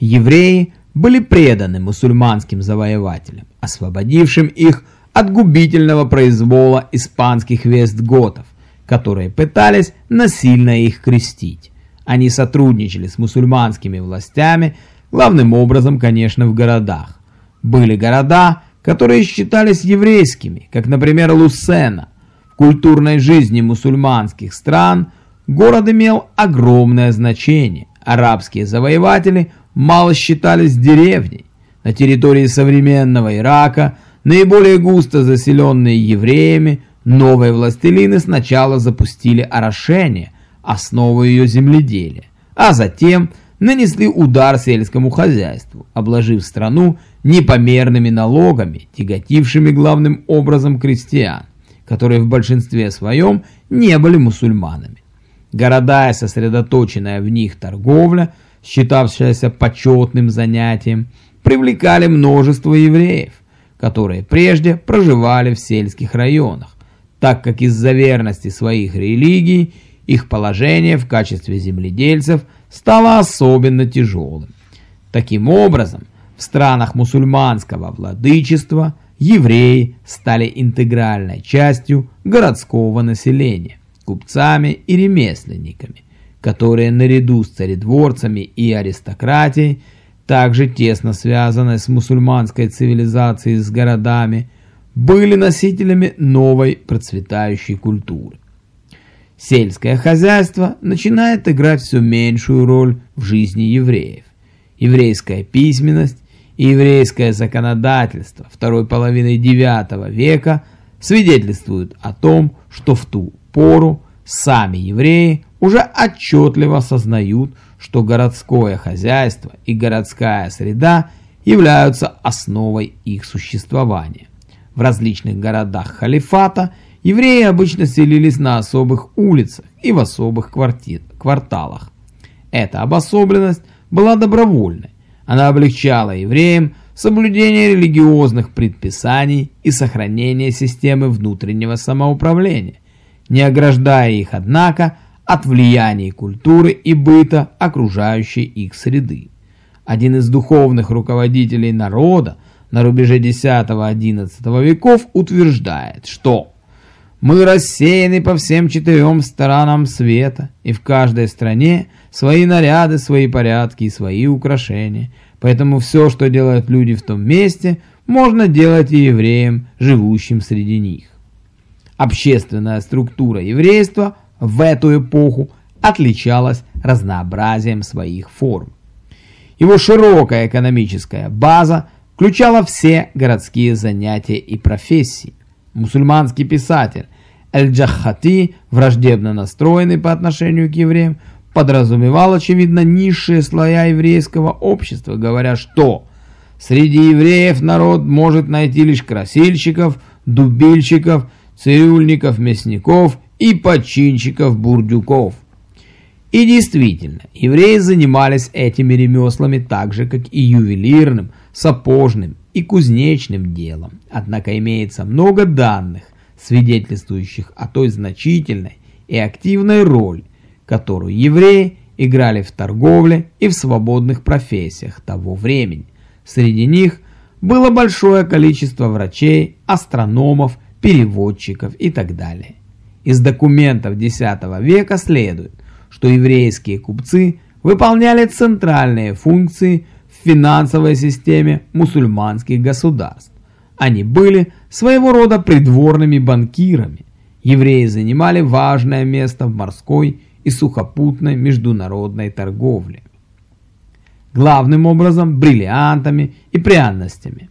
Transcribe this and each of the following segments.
Евреи были преданы мусульманским завоевателям, освободившим их от губительного произвола испанских вестготов, которые пытались насильно их крестить. Они сотрудничали с мусульманскими властями, главным образом, конечно, в городах. Были города, которые считались еврейскими, как, например, Лусена. В культурной жизни мусульманских стран город имел огромное значение. Арабские завоеватели мало считались деревней. На территории современного Ирака, наиболее густо заселенные евреями, новые властелины сначала запустили орошение – основу ее земледелия, а затем нанесли удар сельскому хозяйству, обложив страну непомерными налогами, тяготившими главным образом крестьян, которые в большинстве своем не были мусульманами. Города и сосредоточенная в них торговля, считавшаяся почетным занятием, привлекали множество евреев, которые прежде проживали в сельских районах, так как из-за верности своих религий их положение в качестве земледельцев стало особенно тяжелым. Таким образом, в странах мусульманского владычества евреи стали интегральной частью городского населения, купцами и ремесленниками, которые наряду с царедворцами и аристократией, также тесно связанной с мусульманской цивилизацией с городами, были носителями новой процветающей культуры. Сельское хозяйство начинает играть все меньшую роль в жизни евреев. Еврейская письменность и еврейское законодательство второй половины IX века свидетельствуют о том, что в ту пору сами евреи уже отчетливо осознают, что городское хозяйство и городская среда являются основой их существования. В различных городах халифата – Евреи обычно селились на особых улицах и в особых квартир, кварталах. Эта обособленность была добровольной. Она облегчала евреям соблюдение религиозных предписаний и сохранение системы внутреннего самоуправления, не ограждая их, однако, от влияния культуры и быта окружающей их среды. Один из духовных руководителей народа на рубеже X-XI веков утверждает, что мы рассеяны по всем четырем сторонам света, и в каждой стране свои наряды, свои порядки и свои украшения. Поэтому все, что делают люди в том месте, можно делать и евреям, живущим среди них. Общественная структура еврейства в эту эпоху отличалась разнообразием своих форм. Его широкая экономическая база включала все городские занятия и профессии. Мусульманский писатель Эль-Джахати, враждебно настроенный по отношению к евреям, подразумевал, очевидно, низшие слоя еврейского общества, говоря, что среди евреев народ может найти лишь красильщиков, дубильщиков, цирюльников, мясников и подчинщиков-бурдюков. И действительно, евреи занимались этими ремеслами так же, как и ювелирным, сапожным и кузнечным делом. Однако имеется много данных, свидетельствующих о той значительной и активной роли, которую евреи играли в торговле и в свободных профессиях того времени. Среди них было большое количество врачей, астрономов, переводчиков и так далее. Из документов X века следует, что еврейские купцы выполняли центральные функции в финансовой системе мусульманских государств. Они были своего рода придворными банкирами. Евреи занимали важное место в морской и сухопутной международной торговле. Главным образом бриллиантами и пряностями.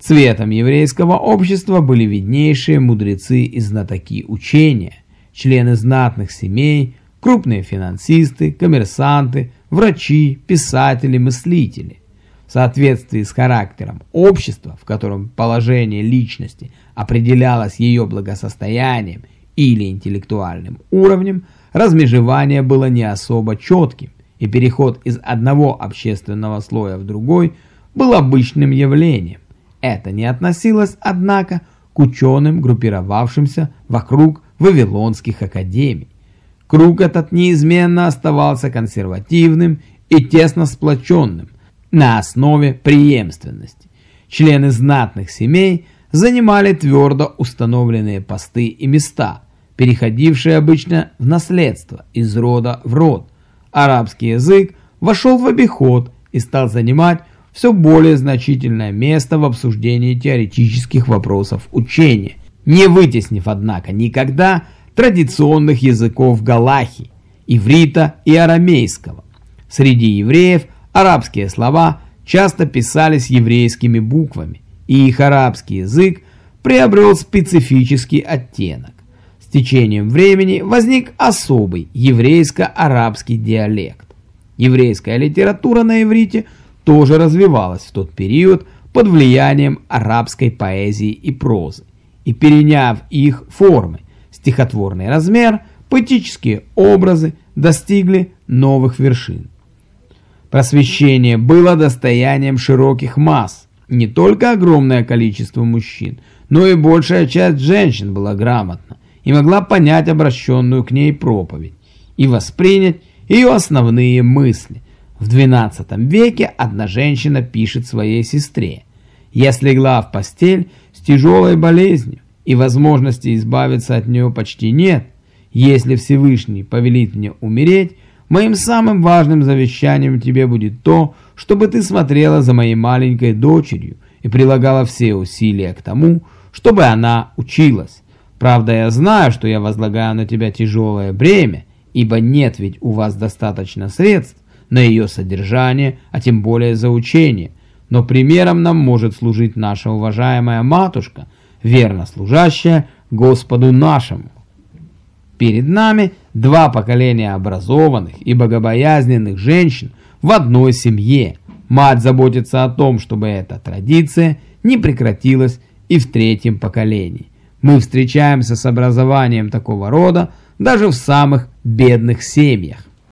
Цветом еврейского общества были виднейшие мудрецы и знатоки учения, члены знатных семей, крупные финансисты, коммерсанты, врачи, писатели, мыслители в соответствии с характером общества, в котором положение личности определялось ее благосостоянием или интеллектуальным уровнем, размежевание было не особо четким, и переход из одного общественного слоя в другой был обычным явлением. Это не относилось, однако, к ученым, группировавшимся вокруг вавилонских академий. Круг этот неизменно оставался консервативным и тесно сплоченным – на основе преемственности. Члены знатных семей занимали твердо установленные посты и места, переходившие обычно в наследство из рода в род. Арабский язык вошел в обиход и стал занимать все более значительное место в обсуждении теоретических вопросов учения, не вытеснив, однако, никогда традиционных языков галахи, иврита и арамейского. Среди евреев арабские слова часто писались еврейскими буквами, и их арабский язык приобрел специфический оттенок. С течением времени возник особый еврейско-арабский диалект. Еврейская литература на иврите тоже развивалась в тот период под влиянием арабской поэзии и прозы, и переняв их формы, стихотворный размер, поэтические образы достигли новых вершин. Просвещение было достоянием широких масс. Не только огромное количество мужчин, но и большая часть женщин была грамотна и могла понять обращенную к ней проповедь и воспринять ее основные мысли. В XII веке одна женщина пишет своей сестре «Я слегла в постель с тяжелой болезнью, и возможности избавиться от нее почти нет. Если Всевышний повелит мне умереть, моим самым важным завещанием тебе будет то, чтобы ты смотрела за моей маленькой дочерью и прилагала все усилия к тому, чтобы она училась. Правда, я знаю, что я возлагаю на тебя тяжелое бремя, ибо нет ведь у вас достаточно средств на ее содержание, а тем более за учение. Но примером нам может служить наша уважаемая матушка – верно служащая Господу нашему. Перед нами два поколения образованных и богобоязненных женщин в одной семье. Мать заботится о том, чтобы эта традиция не прекратилась и в третьем поколении. Мы встречаемся с образованием такого рода даже в самых бедных семьях.